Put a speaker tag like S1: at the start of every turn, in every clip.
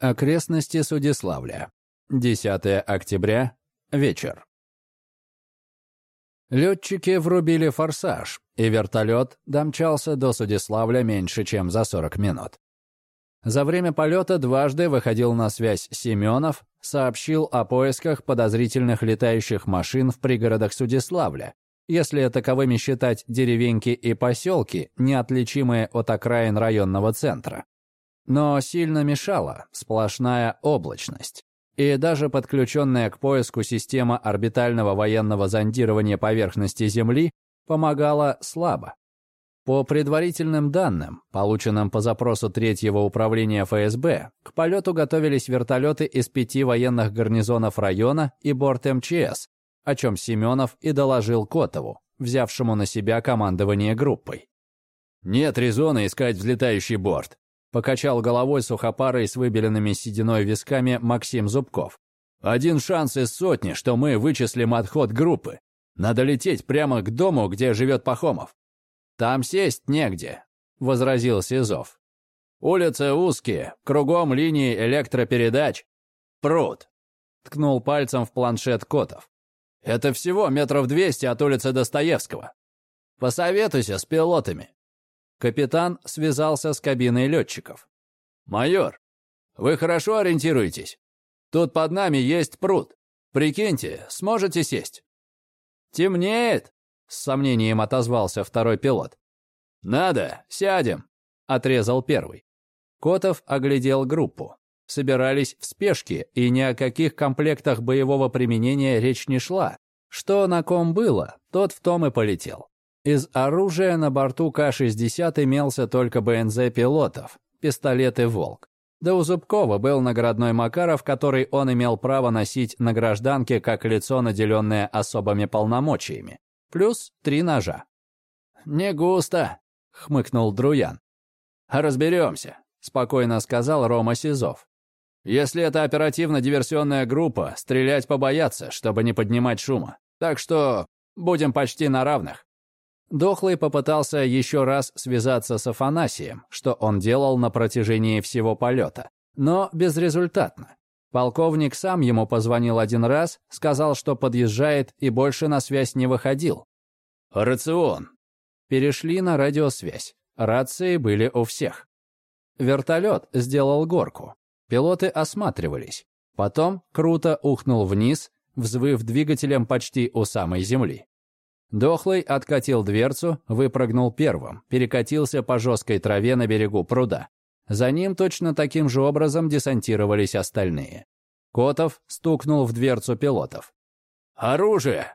S1: Окрестности Судиславля. 10 октября. Вечер. Летчики врубили форсаж, и вертолет домчался до Судиславля меньше, чем за 40 минут. За время полета дважды выходил на связь Семенов, сообщил о поисках подозрительных летающих машин в пригородах Судиславля, если таковыми считать деревеньки и поселки, неотличимые от окраин районного центра. Но сильно мешала сплошная облачность. И даже подключенная к поиску система орбитального военного зондирования поверхности Земли помогала слабо. По предварительным данным, полученным по запросу третьего управления ФСБ, к полету готовились вертолеты из пяти военных гарнизонов района и борт МЧС, о чем Семенов и доложил Котову, взявшему на себя командование группой.
S2: «Нет резона искать взлетающий борт.
S1: Покачал головой сухопарой с выбеленными сединой висками Максим Зубков.
S2: «Один шанс из сотни, что мы вычислим отход группы. Надо лететь прямо к дому, где живет Пахомов».
S1: «Там сесть негде», — возразил Сизов.
S2: «Улицы узкие, кругом линии электропередач. Пруд», — ткнул пальцем в планшет Котов. «Это всего метров двести от улицы Достоевского. Посоветуйся с пилотами.
S1: Капитан связался с кабиной летчиков.
S2: «Майор, вы хорошо ориентируетесь? Тут под нами есть пруд. Прикиньте, сможете сесть?»
S1: «Темнеет», — с сомнением отозвался второй пилот.
S2: «Надо, сядем», — отрезал первый.
S1: Котов оглядел группу. Собирались в спешке, и ни о каких комплектах боевого применения речь не шла. Что на ком было, тот в том и полетел. Из оружия на борту К-60 имелся только БНЗ пилотов, пистолеты «Волк». Да у Зубкова был наградной Макаров, который он имел право носить на гражданке как лицо, наделенное особыми полномочиями. Плюс три ножа.
S2: «Не густо», — хмыкнул Друян.
S1: «Разберемся», — спокойно сказал Рома Сизов.
S2: «Если это оперативно-диверсионная группа, стрелять побояться, чтобы не поднимать шума. Так что будем почти на равных».
S1: Дохлый попытался еще раз связаться с Афанасием, что он делал на протяжении всего полета, но безрезультатно. Полковник сам ему позвонил один раз, сказал, что подъезжает и больше на связь не выходил.
S2: «Рацион».
S1: Перешли на радиосвязь. Рации были у всех. Вертолет сделал горку. Пилоты осматривались. Потом круто ухнул вниз, взвыв двигателем почти у самой земли. Дохлый откатил дверцу, выпрыгнул первым, перекатился по жесткой траве на берегу пруда. За ним точно таким же образом десантировались остальные. Котов стукнул в дверцу пилотов.
S2: «Оружие!»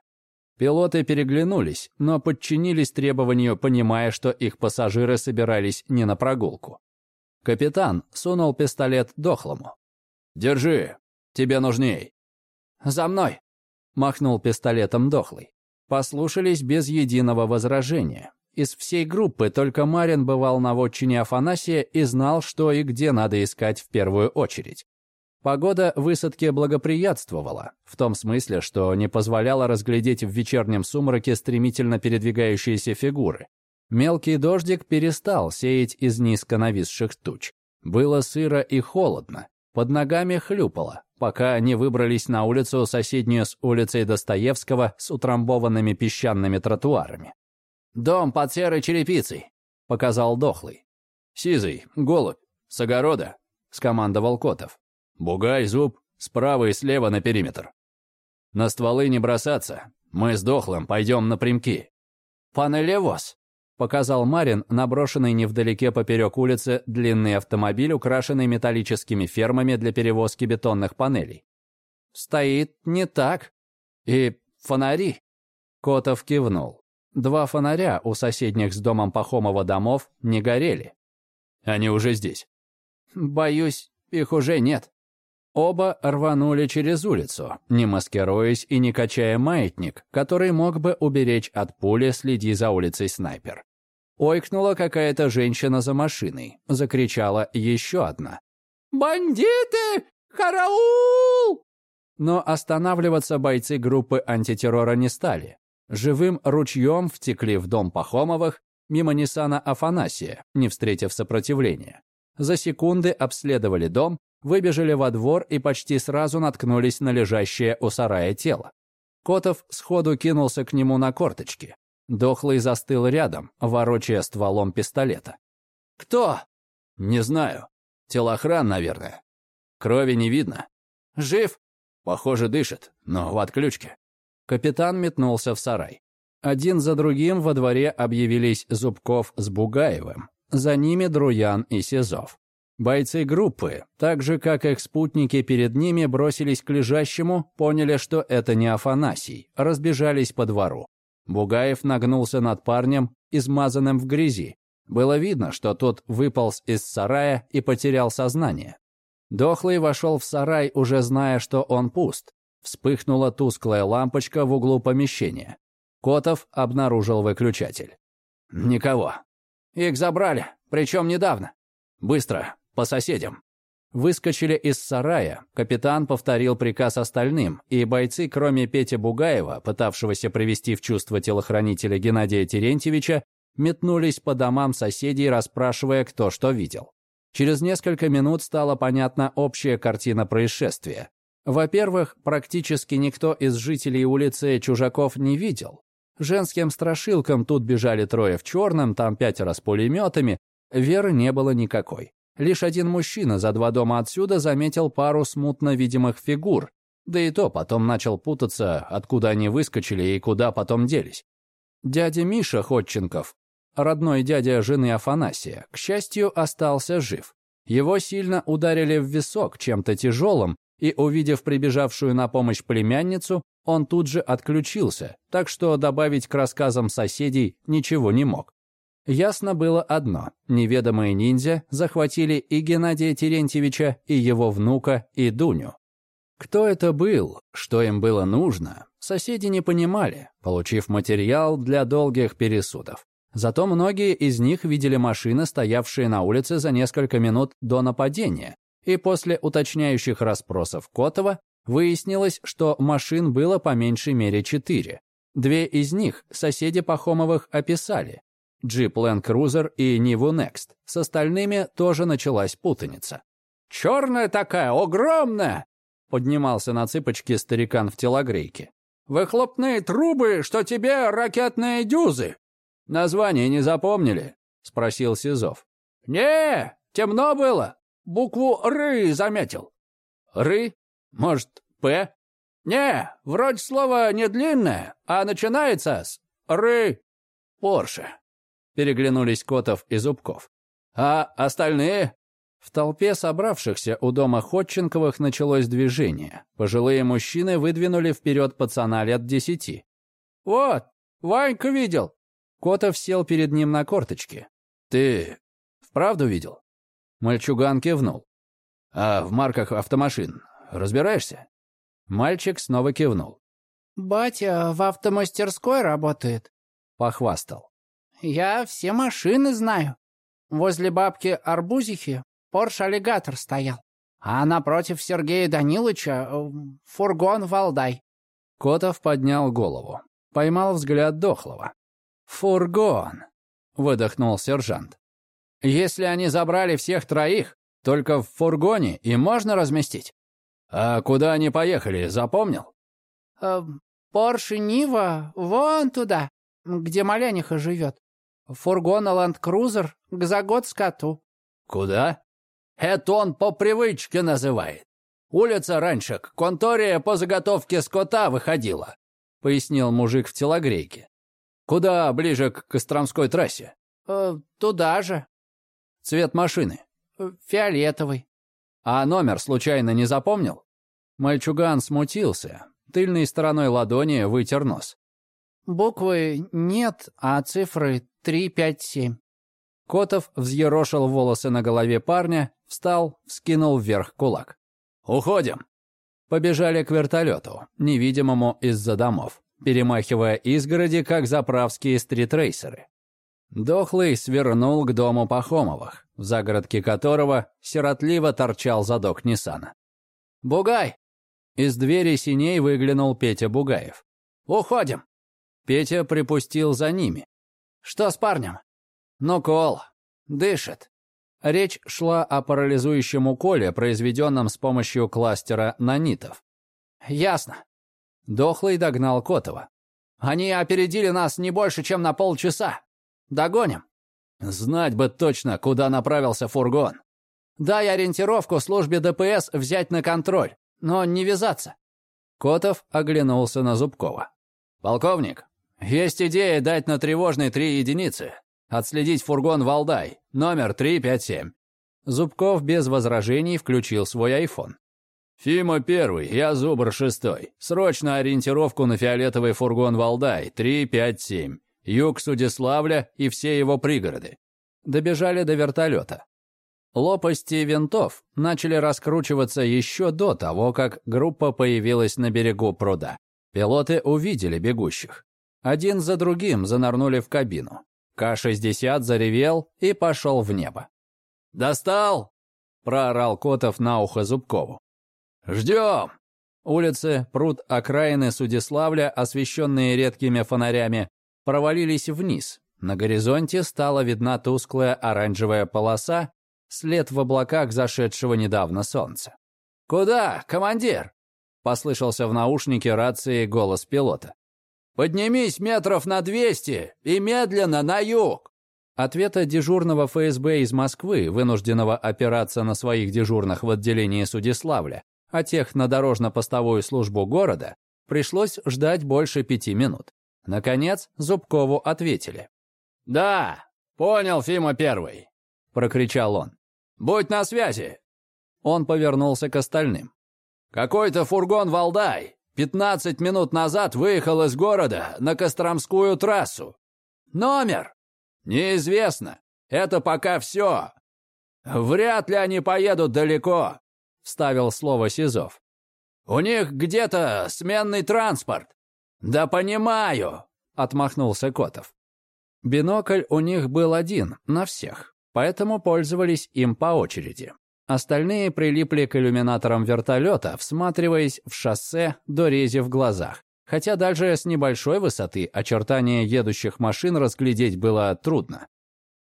S1: Пилоты переглянулись, но подчинились требованию, понимая, что их пассажиры собирались не на прогулку. Капитан сунул пистолет дохлому.
S2: «Держи, тебе нужней».
S1: «За мной!» — махнул пистолетом дохлый послушались без единого возражения. Из всей группы только Марин бывал на вотчине Афанасия и знал, что и где надо искать в первую очередь. Погода высадке благоприятствовала, в том смысле, что не позволяла разглядеть в вечернем сумраке стремительно передвигающиеся фигуры. Мелкий дождик перестал сеять из низко нависших туч. Было сыро и холодно, под ногами хлюпало, пока не выбрались на улицу, соседнюю с улицей Достоевского, с утрамбованными песчаными тротуарами.
S2: «Дом под серой черепицей», — показал Дохлый.
S1: «Сизый, голубь, с огорода», — скомандовал Котов.
S2: «Бугай, зуб, справа и слева на периметр.
S1: На стволы не бросаться, мы с Дохлым пойдем напрямки».
S2: «Панелевоз»,
S1: Показал Марин, наброшенный невдалеке поперек улицы, длинный автомобиль, украшенный металлическими фермами для перевозки бетонных панелей.
S2: «Стоит не так. И фонари».
S1: Котов кивнул. Два фонаря у соседних с домом Пахомова домов не горели.
S2: «Они уже здесь».
S1: «Боюсь, их уже нет». Оба рванули через улицу, не маскируясь и не качая маятник, который мог бы уберечь от пули, следи за улицей снайпер. Ойкнула какая-то женщина за машиной, закричала еще одна.
S3: «Бандиты! Караул!»
S1: Но останавливаться бойцы группы антитеррора не стали. Живым ручьем втекли в дом Пахомовых мимо Ниссана Афанасия, не встретив сопротивления. За секунды обследовали дом, выбежали во двор и почти сразу наткнулись на лежащее у сарая тело. Котов сходу кинулся к нему на корточки. Дохлый застыл рядом, ворочая стволом пистолета.
S2: «Кто?» «Не знаю. Телохран, наверное. Крови не видно.
S3: Жив?»
S2: «Похоже, дышит, но в отключке».
S1: Капитан метнулся в сарай. Один за другим во дворе объявились Зубков с Бугаевым. За ними Друян и Сизов. Бойцы группы, так же как их спутники перед ними, бросились к лежащему, поняли, что это не Афанасий, разбежались по двору. Бугаев нагнулся над парнем, измазанным в грязи. Было видно, что тот выполз из сарая и потерял сознание. Дохлый вошел в сарай, уже зная, что он пуст. Вспыхнула тусклая лампочка в углу помещения. Котов обнаружил выключатель.
S2: «Никого.
S3: Их забрали, причем недавно.
S2: Быстро, по соседям».
S1: Выскочили из сарая, капитан повторил приказ остальным, и бойцы, кроме Пети Бугаева, пытавшегося привести в чувство телохранителя Геннадия Терентьевича, метнулись по домам соседей, расспрашивая, кто что видел. Через несколько минут стала понятна общая картина происшествия. Во-первых, практически никто из жителей улицы Чужаков не видел. Женским страшилкам тут бежали трое в черном, там пятеро с пулеметами. Веры не было никакой. Лишь один мужчина за два дома отсюда заметил пару смутно видимых фигур. Да и то потом начал путаться, откуда они выскочили и куда потом делись. Дядя Миша Ходченков, родной дядя жены Афанасия, к счастью, остался жив. Его сильно ударили в висок чем-то тяжелым, и, увидев прибежавшую на помощь племянницу, он тут же отключился, так что добавить к рассказам соседей ничего не мог. Ясно было одно – неведомые ниндзя захватили и Геннадия Терентьевича, и его внука, и Дуню. Кто это был, что им было нужно, соседи не понимали, получив материал для долгих пересудов. Зато многие из них видели машины, стоявшие на улице за несколько минут до нападения, и после уточняющих расспросов Котова Выяснилось, что машин было по меньшей мере четыре. Две из них соседи Пахомовых описали. Джип Land Cruiser и Ниву Next. С остальными тоже началась путаница.
S3: «Черная такая, огромная!»
S1: Поднимался на цыпочки старикан в телогрейке.
S3: «Выхлопные трубы, что тебе ракетные дюзы!»
S2: «Название не запомнили?» — спросил Сизов.
S3: «Не, темно было. Букву «ры» заметил».
S2: «Ры? Может, «П»?
S3: Не, вроде слово не длинное, а начинается с «ры».
S2: «Порше», — переглянулись Котов и Зубков. «А остальные?»
S1: В толпе собравшихся у дома Ходченковых началось движение. Пожилые мужчины выдвинули вперед пацана лет десяти.
S3: «Вот, Ванька видел».
S1: Котов сел перед ним на корточки.
S2: «Ты вправду видел?»
S1: Мальчуган кивнул.
S2: «А в марках автомашин Разбираешься?»
S1: Мальчик снова кивнул.
S4: «Батя в автомастерской работает», —
S1: похвастал.
S4: «Я все машины знаю. Возле бабки Арбузихи Порш-аллигатор стоял, а напротив Сергея Даниловича э, фургон Валдай».
S1: Котов поднял голову, поймал взгляд Дохлого. «Фургон», — выдохнул сержант. «Если они забрали всех троих, только в фургоне и можно разместить?»
S2: «А куда они поехали, запомнил?»
S4: э, «Порше Нива вон туда, где Маляниха живет. Фургон Ланд-Крузер к Загод-скоту».
S2: «Куда?»
S3: «Это он по привычке называет. Улица раньше к конторе по заготовке скота выходила», —
S1: пояснил мужик в телогрейке.
S2: «Куда ближе к Костромской трассе?»
S4: э, «Туда же».
S1: «Цвет машины?»
S4: э, «Фиолетовый».
S1: «А номер случайно не запомнил?» Мальчуган смутился, тыльной стороной ладони вытер нос.
S4: «Буквы нет, а цифры три, пять, семь».
S1: Котов взъерошил волосы на голове парня, встал, вскинул вверх кулак.
S2: «Уходим!»
S1: Побежали к вертолету, невидимому из-за домов, перемахивая изгороди, как заправские стритрейсеры. Дохлый свернул к дому Пахомовых, в загородке которого сиротливо торчал задок Ниссана.
S3: «Бугай,
S1: из двери синей выглянул Петя Бугаев.
S3: «Уходим!»
S1: Петя припустил за ними.
S3: «Что с парнем?»
S1: «Ну, кол.
S3: Дышит.
S1: Речь шла о парализующем уколе, произведенном с помощью кластера нанитов.
S3: «Ясно».
S1: Дохлый догнал Котова.
S3: «Они опередили нас не больше, чем на полчаса. Догоним».
S1: Знать бы точно, куда направился фургон.
S3: Дай ориентировку службе ДПС взять на контроль, но не вязаться.
S1: Котов оглянулся на Зубкова. «Полковник, есть идея дать на тревожный три единицы. Отследить фургон «Валдай», номер 357». Зубков без возражений включил свой айфон. «Фима первый, я Зубр шестой. Срочно ориентировку на фиолетовый фургон «Валдай», 357. Юг Судиславля и все его пригороды». Добежали до вертолета. Лопасти винтов начали раскручиваться еще до того, как группа появилась на берегу пруда. Пилоты увидели бегущих. Один за другим занырнули в кабину. К-60 заревел и пошел в небо. «Достал!» — проорал Котов на ухо Зубкову. «Ждем!» Улицы, пруд окраины Судиславля, освещенные редкими фонарями, провалились вниз. На горизонте стала видна тусклая оранжевая полоса, след в облаках зашедшего недавно солнца. «Куда, командир?» — послышался в наушнике рации голос пилота. «Поднимись метров на двести и медленно на юг!» Ответа дежурного ФСБ из Москвы, вынужденного опираться на своих дежурных в отделении Судиславля, а тех на дорожно-постовую службу города, пришлось ждать больше пяти минут. Наконец, Зубкову ответили. «Да, понял, Фима Первый», — прокричал он. Будь на связи!» Он повернулся к остальным. «Какой-то фургон «Валдай» 15 минут назад выехал из города на Костромскую трассу. Номер? Неизвестно. Это пока все. Вряд ли они поедут далеко», — вставил слово Сизов. «У них где-то сменный транспорт». «Да понимаю», — отмахнулся Котов. Бинокль у них был один, на всех поэтому пользовались им по очереди. Остальные прилипли к иллюминаторам вертолета, всматриваясь в шоссе до рези в глазах. Хотя даже с небольшой высоты очертания едущих машин разглядеть было трудно.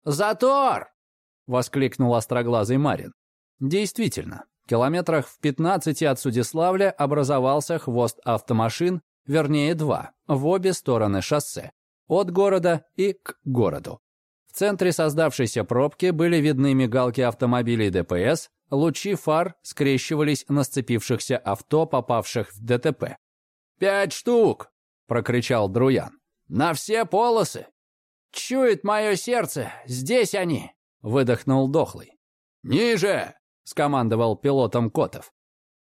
S1: «Затор!» — воскликнул остроглазый Марин. Действительно, километрах в 15 от Судиславля образовался хвост автомашин, вернее два, в обе стороны шоссе, от города и к городу. Центре создавшейся пробки были видны мигалки автомобилей ДПС, лучи фар скрещивались на сцепившихся авто, попавших в ДТП. «Пять штук!» — прокричал Друян. «На все полосы!» «Чует мое сердце! Здесь они!» — выдохнул Дохлый. «Ниже!» — скомандовал пилотом Котов.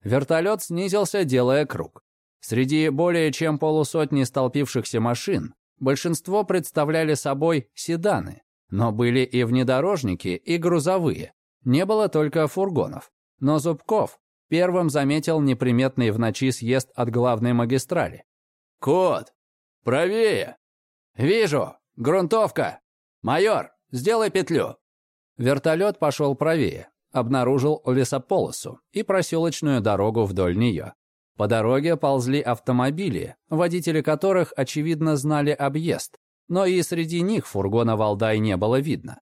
S1: Вертолет снизился, делая круг. Среди более чем полусотни столпившихся машин большинство представляли собой седаны, но были и внедорожники, и грузовые. Не было только фургонов. Но Зубков первым заметил неприметный в ночи съезд от главной магистрали. «Кот! Правее!» «Вижу! Грунтовка! Майор, сделай петлю!» Вертолет пошел правее, обнаружил лесополосу и проселочную дорогу вдоль нее. По дороге ползли автомобили, водители которых, очевидно, знали объезд, но и среди них фургона Валдай не было видно.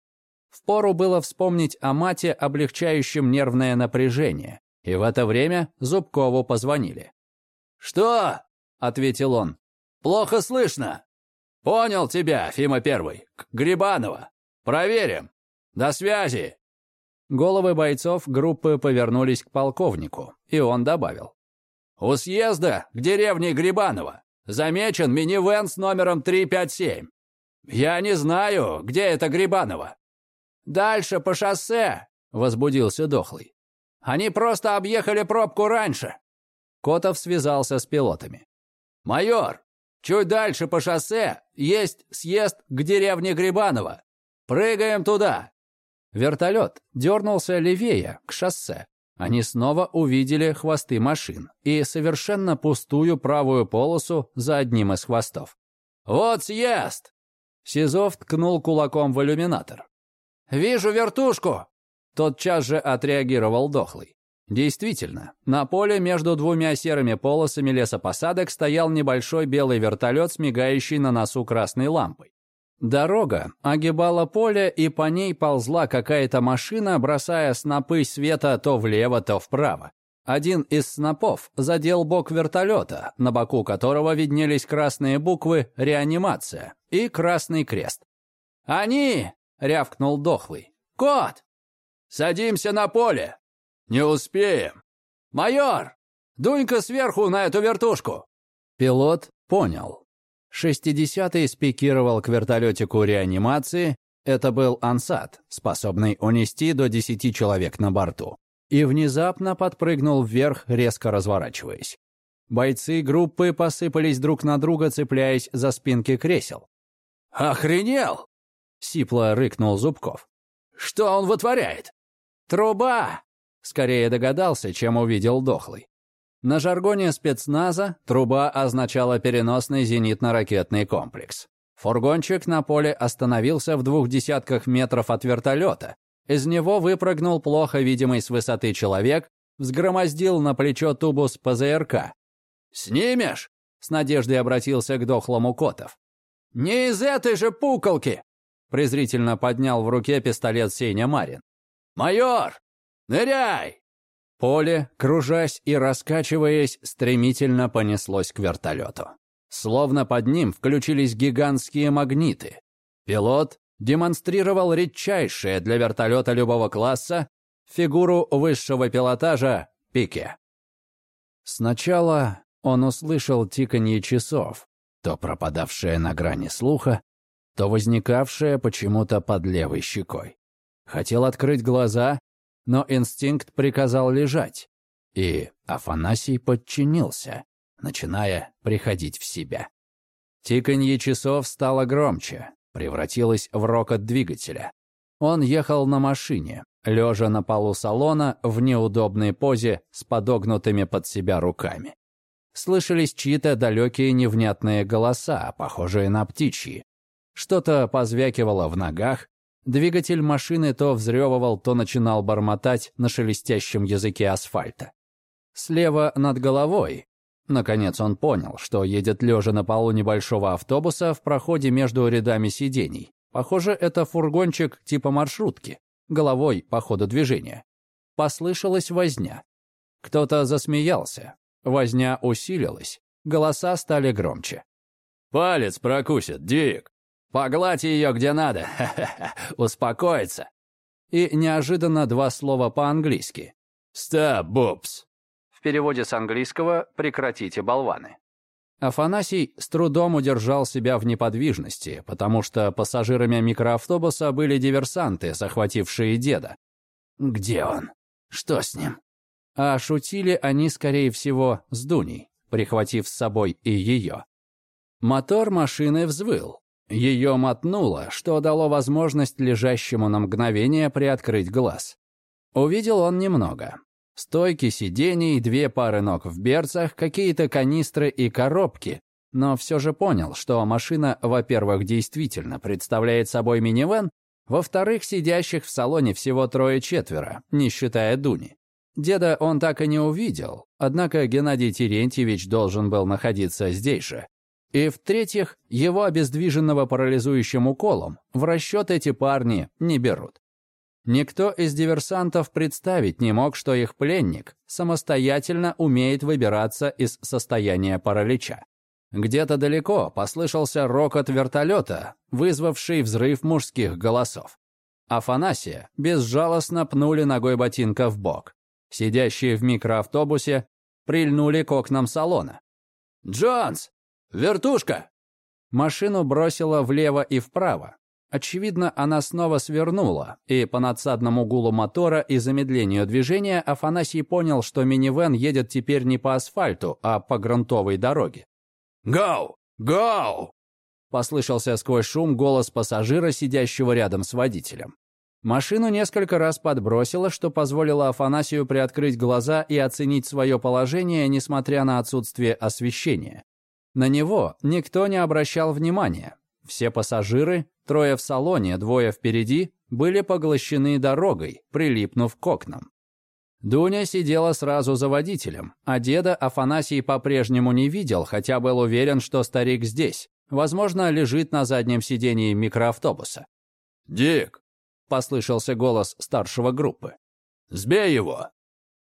S1: Впору было вспомнить о мате, облегчающем нервное напряжение, и в это время Зубкову позвонили. «Что?» — ответил он. «Плохо слышно». «Понял тебя, Фима Первый. К Грибанова. Проверим. До связи». Головы бойцов группы повернулись к полковнику, и он добавил. «У съезда к деревне Грибанова замечен минивэн с номером 357. «Я не знаю, где это Грибаново». «Дальше по шоссе», — возбудился Дохлый. «Они просто объехали пробку раньше». Котов связался с пилотами. «Майор, чуть дальше по шоссе есть съезд к деревне Грибаново. Прыгаем туда». Вертолет дернулся левее, к шоссе. Они снова увидели хвосты машин и совершенно пустую правую полосу за одним из хвостов. «Вот съезд!» Сизов ткнул кулаком в иллюминатор. «Вижу вертушку!» Тотчас же отреагировал Дохлый. Действительно, на поле между двумя серыми полосами лесопосадок стоял небольшой белый вертолет с мигающей на носу красной лампой. Дорога огибала поле, и по ней ползла какая-то машина, бросая снопы света то влево, то вправо. Один из снопов задел бок вертолета, на боку которого виднелись красные буквы «Реанимация» и «Красный крест». «Они!» — рявкнул дохлый. «Кот! Садимся на поле!» «Не успеем!» «Майор! Дунь-ка сверху на эту вертушку!» Пилот понял. Шестидесятый спикировал к вертолетику реанимации. Это был ансат, способный унести до десяти человек на борту и внезапно подпрыгнул вверх, резко разворачиваясь. Бойцы группы посыпались друг на друга, цепляясь за спинки кресел.
S2: «Охренел!» — сипло рыкнул Зубков. «Что он вытворяет?»
S1: «Труба!» — скорее догадался, чем увидел дохлый. На жаргоне спецназа труба означала переносный зенитно-ракетный комплекс. Фургончик на поле остановился в двух десятках метров от вертолета, из него выпрыгнул плохо видимый с высоты человек, взгромоздил на плечо тубус ПЗРК.
S2: «Снимешь?» — с надеждой обратился к дохлому Котов.
S3: «Не из этой же пуколки!» — презрительно поднял в руке пистолет Сеня Марин.
S2: «Майор, ныряй!»
S1: Поле, кружась и раскачиваясь, стремительно понеслось к вертолету. Словно под ним включились гигантские магниты. Пилот демонстрировал редчайшее для вертолета любого класса фигуру высшего пилотажа пике. Сначала он услышал тиканье часов, то пропадавшее на грани слуха, то возникавшее почему-то под левой щекой. Хотел открыть глаза, но инстинкт приказал лежать, и Афанасий подчинился, начиная приходить в себя. Тиканье часов стало громче, превратилась в рокот двигателя. Он ехал на машине, лежа на полу салона в неудобной позе с подогнутыми под себя руками. Слышались чьи-то далекие невнятные голоса, похожие на птичьи. Что-то позвякивало в ногах, двигатель машины то взрёвывал, то начинал бормотать на шелестящем языке асфальта. Слева над головой Наконец он понял, что едет лежа на полу небольшого автобуса в проходе между рядами сидений. Похоже, это фургончик типа маршрутки, головой по ходу движения. Послышалась возня. Кто-то засмеялся. Возня усилилась. Голоса стали громче.
S2: «Палец прокусит, Дик! Погладь ее где надо! Успокоиться!»
S1: И неожиданно два слова по-английски.
S2: «Стоп, бупс!»
S1: переводе с английского «прекратите болваны». Афанасий с трудом удержал себя в неподвижности, потому что пассажирами микроавтобуса были диверсанты, захватившие деда. Где он? Что с ним? А шутили они, скорее всего, с Дуней, прихватив с собой и ее. Мотор машины взвыл. Ее мотнуло, что дало возможность лежащему на мгновение приоткрыть глаз. Увидел он немного. Стойки сидений, две пары ног в берцах, какие-то канистры и коробки. Но все же понял, что машина, во-первых, действительно представляет собой минивэн, во-вторых, сидящих в салоне всего трое-четверо, не считая Дуни. Деда он так и не увидел, однако Геннадий Терентьевич должен был находиться здесь же. И в-третьих, его обездвиженного парализующим уколом в расчет эти парни не берут. Никто из диверсантов представить не мог, что их пленник самостоятельно умеет выбираться из состояния паралича. Где-то далеко послышался рокот вертолета, вызвавший взрыв мужских голосов. Афанасия безжалостно пнули ногой ботинка в бок. Сидящие в микроавтобусе прильнули к окнам салона.
S2: «Джонс! Вертушка!»
S1: Машину бросило влево и вправо. Очевидно, она снова свернула, и по надсадному гулу мотора и замедлению движения Афанасий понял, что минивэн едет теперь не по асфальту, а по грунтовой дороге.
S2: «Гоу! Гоу!»
S1: Послышался сквозь шум голос пассажира, сидящего рядом с водителем. Машину несколько раз подбросило, что позволило Афанасию приоткрыть глаза и оценить свое положение, несмотря на отсутствие освещения. На него никто не обращал внимания. Все пассажиры, трое в салоне, двое впереди, были поглощены дорогой, прилипнув к окнам. Дуня сидела сразу за водителем, а деда Афанасий по-прежнему не видел, хотя был уверен, что старик здесь. Возможно, лежит на заднем сидении микроавтобуса.
S2: «Дик!»
S1: — послышался голос старшего группы.
S2: «Сбей его!»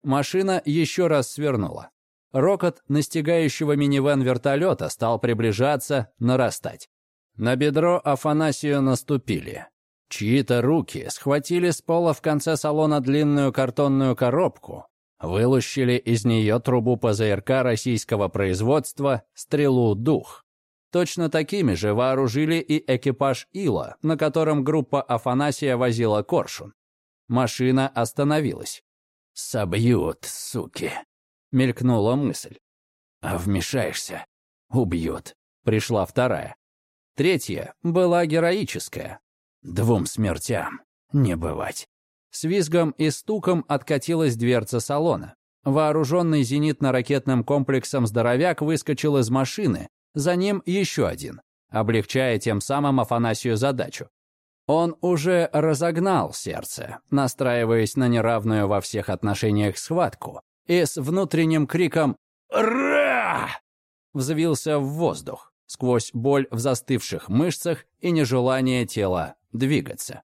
S1: Машина еще раз свернула. Рокот настигающего минивэн вертолета стал приближаться, нарастать. На бедро Афанасию наступили. Чьи-то руки схватили с пола в конце салона длинную картонную коробку, вылущили из нее трубу ПЗРК российского производства «Стрелу Дух». Точно такими же вооружили и экипаж Ила, на котором группа Афанасия возила коршун. Машина остановилась. «Собьют, суки!» — мелькнула мысль. «А вмешаешься — убьют», — пришла вторая. Третья была героическая. Двум смертям не бывать. С визгом и стуком откатилась дверца салона. Вооруженный зенитно-ракетным комплексом здоровяк выскочил из машины, за ним еще один, облегчая тем самым Афанасию задачу. Он уже разогнал сердце, настраиваясь на неравную во всех отношениях схватку, и с внутренним криком «Ра!» взвился в воздух, сквозь боль в застывших мышцах и нежелание тела двигаться.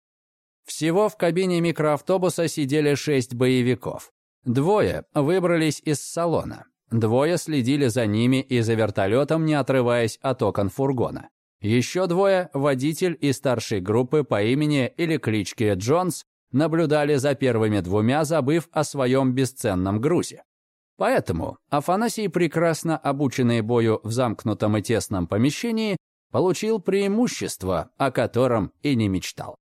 S1: Всего в кабине микроавтобуса сидели шесть боевиков. Двое выбрались из салона, двое следили за ними и за вертолетом, не отрываясь от окон фургона. Еще двое, водитель и старший группы по имени или кличке Джонс, наблюдали за первыми двумя, забыв о своем бесценном грузе. Поэтому Афанасий, прекрасно обученный бою в замкнутом и тесном помещении, получил преимущество, о котором и не мечтал.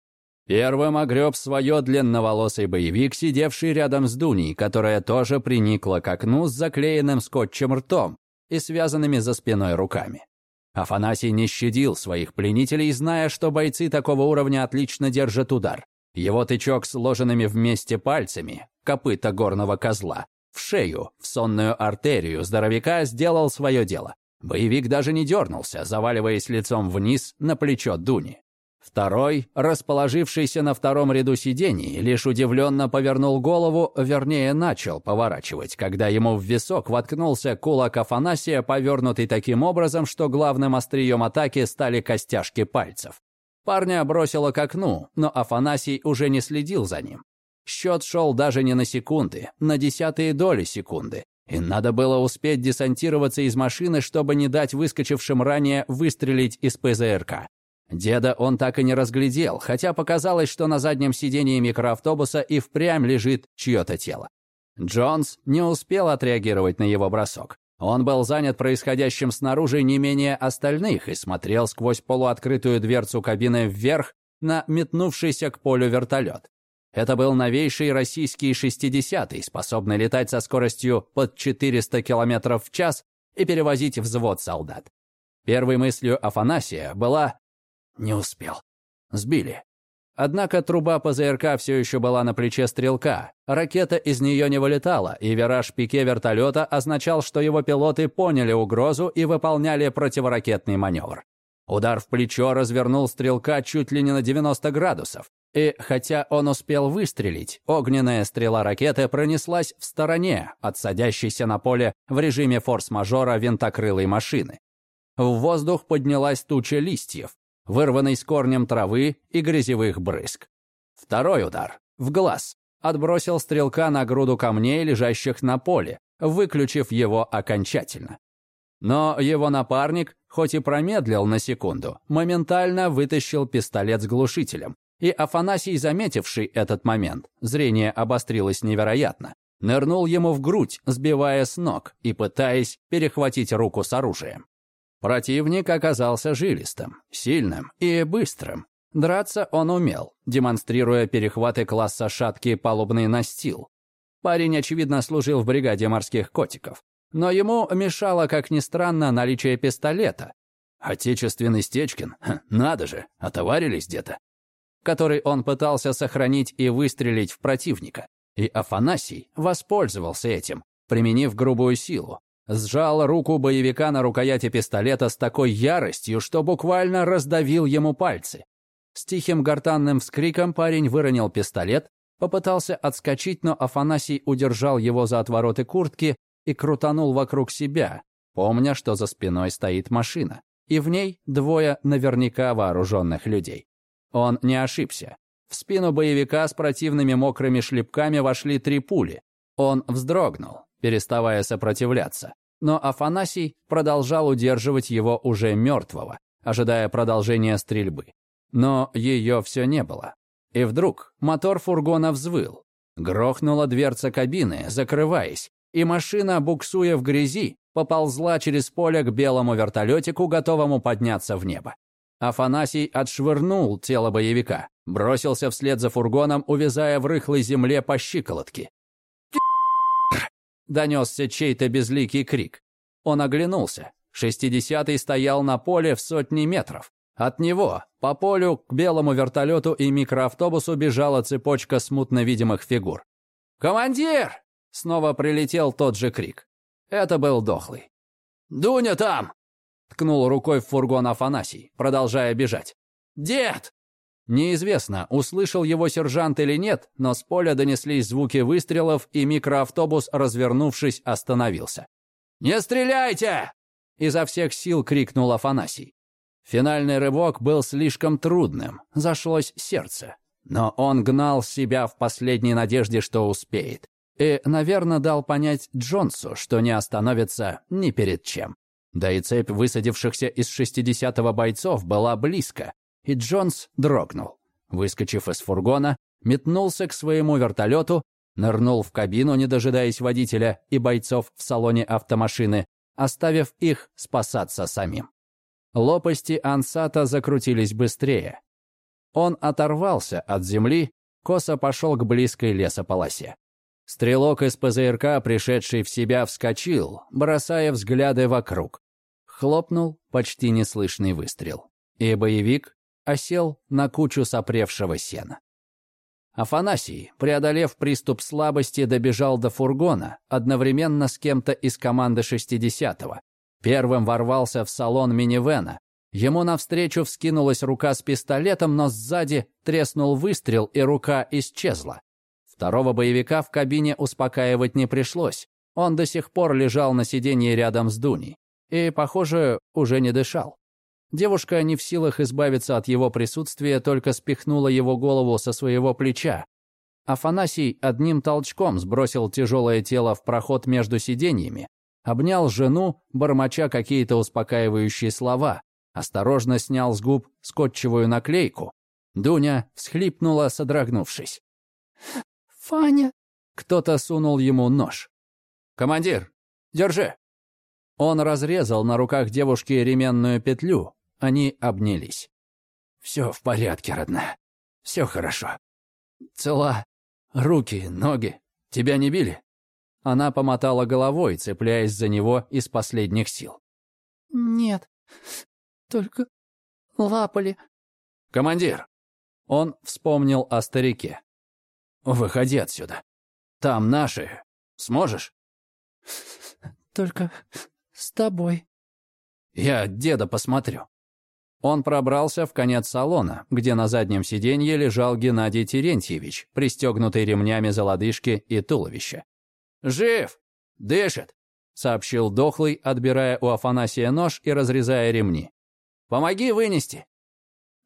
S1: Первым огреб свое длинноволосый боевик, сидевший рядом с Дуней, которая тоже приникла к окну с заклеенным скотчем ртом и связанными за спиной руками. Афанасий не щадил своих пленителей, зная, что бойцы такого уровня отлично держат удар. Его тычок сложенными вместе пальцами, копыта горного козла, в шею, в сонную артерию здоровяка сделал свое дело. Боевик даже не дернулся, заваливаясь лицом вниз на плечо Дуни. Второй, расположившийся на втором ряду сидений, лишь удивленно повернул голову, вернее, начал поворачивать, когда ему в висок воткнулся кулак Афанасия, повернутый таким образом, что главным острием атаки стали костяшки пальцев. Парня бросило к окну, но Афанасий уже не следил за ним. Счет шел даже не на секунды, на десятые доли секунды. И надо было успеть десантироваться из машины, чтобы не дать выскочившим ранее выстрелить из ПЗРК. Деда он так и не разглядел, хотя показалось, что на заднем сидении микроавтобуса и впрямь лежит чье-то тело. Джонс не успел отреагировать на его бросок. Он был занят происходящим снаружи не менее остальных и смотрел сквозь полуоткрытую дверцу кабины вверх на метнувшийся к полю вертолет. Это был новейший российский 60-й, способный летать со скоростью под 400 км в час и перевозить взвод солдат. Первой мыслью Афанасия была «не успел». Сбили. Однако труба ПЗРК все еще была на плече стрелка. Ракета из нее не вылетала, и вираж пике вертолета означал, что его пилоты поняли угрозу и выполняли противоракетный маневр. Удар в плечо развернул стрелка чуть ли не на 90 градусов. И хотя он успел выстрелить, огненная стрела ракеты пронеслась в стороне от садящейся на поле в режиме форс-мажора винтокрылой машины. В воздух поднялась туча листьев, вырванной с корнем травы и грязевых брызг. Второй удар, в глаз, отбросил стрелка на груду камней, лежащих на поле, выключив его окончательно. Но его напарник, хоть и промедлил на секунду, моментально вытащил пистолет с глушителем, и Афанасий, заметивший этот момент, зрение обострилось невероятно, нырнул ему в грудь, сбивая с ног и пытаясь перехватить руку с оружием. Противник оказался жилистым, сильным и быстрым. Драться он умел, демонстрируя перехваты класса шаткий палубный настил. Парень, очевидно, служил в бригаде морских котиков. Но ему мешало, как ни странно, наличие пистолета. Отечественный Стечкин, надо же, отоварились где-то который он пытался сохранить и выстрелить в противника. И Афанасий воспользовался этим, применив грубую силу. Сжал руку боевика на рукояти пистолета с такой яростью, что буквально раздавил ему пальцы. С тихим гортанным вскриком парень выронил пистолет, попытался отскочить, но Афанасий удержал его за отвороты куртки и крутанул вокруг себя, помня, что за спиной стоит машина. и в ней двое наверняка вооруженных людей. Он не ошибся. В спину боевика с противными мокрыми шлепками вошли три пули. Он вздрогнул, переставая сопротивляться. Но Афанасий продолжал удерживать его уже мертвого, ожидая продолжения стрельбы. Но ее все не было. И вдруг мотор фургона взвыл. Грохнула дверца кабины, закрываясь, и машина, буксуя в грязи, поползла через поле к белому вертолетику, готовому подняться в небо. Афанасий отшвырнул тело боевика, бросился вслед за фургоном, увязая в рыхлой земле по щиколотке. Донесся чей-то безликий крик. Он оглянулся. Шестидесятый стоял на поле в сотни метров. От него по полю к белому вертолету и микроавтобусу бежала цепочка смутно видимых фигур. «Командир!» — снова прилетел тот же крик. Это был дохлый. «Дуня там!» — ткнул рукой в фургон Афанасий, продолжая бежать. «Дед!» Неизвестно, услышал его сержант или нет, но с поля донеслись звуки выстрелов, и микроавтобус, развернувшись, остановился. «Не стреляйте!» — изо всех сил крикнул Афанасий. Финальный рывок был слишком трудным, зашлось сердце. Но он гнал себя в последней надежде, что успеет. И, наверное, дал понять Джонсу, что не остановится ни перед чем. Да и цепь высадившихся из 60-го бойцов была близко, и Джонс дрогнул. Выскочив из фургона, метнулся к своему вертолету, нырнул в кабину, не дожидаясь водителя и бойцов в салоне автомашины, оставив их спасаться самим. Лопасти ансата закрутились быстрее. Он оторвался от земли, косо пошел к близкой лесополосе. Стрелок из ПЗРК, пришедший в себя, вскочил, бросая взгляды вокруг. Хлопнул почти неслышный выстрел. И боевик осел на кучу сопревшего сена. Афанасий, преодолев приступ слабости, добежал до фургона, одновременно с кем-то из команды 60-го, Первым ворвался в салон минивэна. Ему навстречу вскинулась рука с пистолетом, но сзади треснул выстрел, и рука исчезла. Второго боевика в кабине успокаивать не пришлось. Он до сих пор лежал на сиденье рядом с Дуней. И, похоже, уже не дышал. Девушка, не в силах избавиться от его присутствия, только спихнула его голову со своего плеча. Афанасий одним толчком сбросил тяжелое тело в проход между сиденьями, обнял жену, бормоча какие-то успокаивающие слова, осторожно снял с губ скотчевую наклейку. Дуня всхлипнула, содрогнувшись.
S4: «Фаня!»
S1: Кто-то сунул ему нож. «Командир, держи!» Он разрезал на руках девушки ременную петлю. Они обнялись. «Все в порядке, родная. Все хорошо. Цела. Руки, ноги. Тебя не били?» Она помотала головой, цепляясь за него из последних сил.
S4: «Нет, только лапали».
S1: «Командир!» Он вспомнил о старике. «Выходи отсюда. Там наши. Сможешь?»
S4: «Только с тобой».
S1: «Я деда посмотрю». Он пробрался в конец салона, где на заднем сиденье лежал Геннадий Терентьевич, пристегнутый ремнями за лодыжки и туловище. «Жив! Дышит!» — сообщил Дохлый, отбирая у Афанасия нож и разрезая ремни. «Помоги вынести!»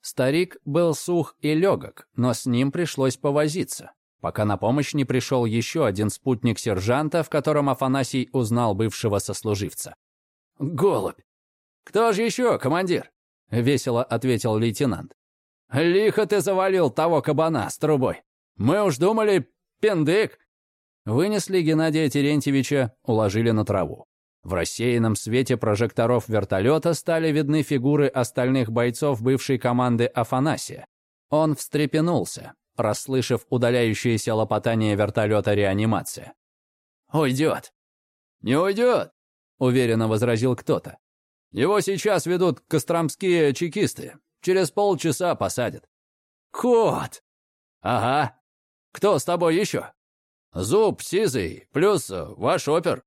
S1: Старик был сух и легок, но с ним пришлось повозиться, пока на помощь не пришел еще один спутник сержанта, в котором Афанасий узнал бывшего сослуживца. «Голубь!» «Кто же еще, командир?» — весело ответил лейтенант. «Лихо ты завалил того кабана с трубой. Мы уж думали, пендык, Вынесли Геннадия Терентьевича, уложили на траву. В рассеянном свете прожекторов вертолета стали видны фигуры остальных бойцов бывшей команды Афанасия. Он встрепенулся, расслышав удаляющееся лопотание вертолета реанимация. «Уйдет!» «Не уйдет!» — уверенно возразил кто-то. «Его сейчас ведут костромские чекисты. Через полчаса посадят». «Кот!» «Ага. Кто с тобой еще?» Зуб сизый, плюс ваш опер».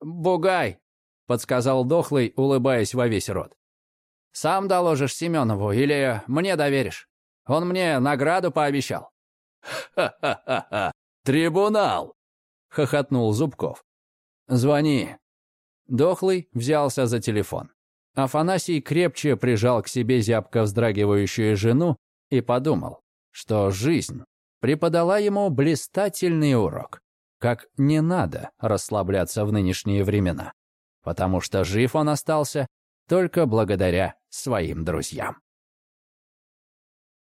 S1: «Бугай», — подсказал Дохлый, улыбаясь во весь рот. «Сам доложишь Семенову или мне доверишь? Он мне награду пообещал».
S2: «Ха-ха-ха! Трибунал!» — хохотнул Зубков.
S1: «Звони». Дохлый взялся за телефон. Афанасий крепче прижал к себе зябко вздрагивающую жену и подумал, что жизнь преподала ему блистательный урок, как не надо расслабляться в нынешние времена, потому что жив он остался только благодаря своим друзьям.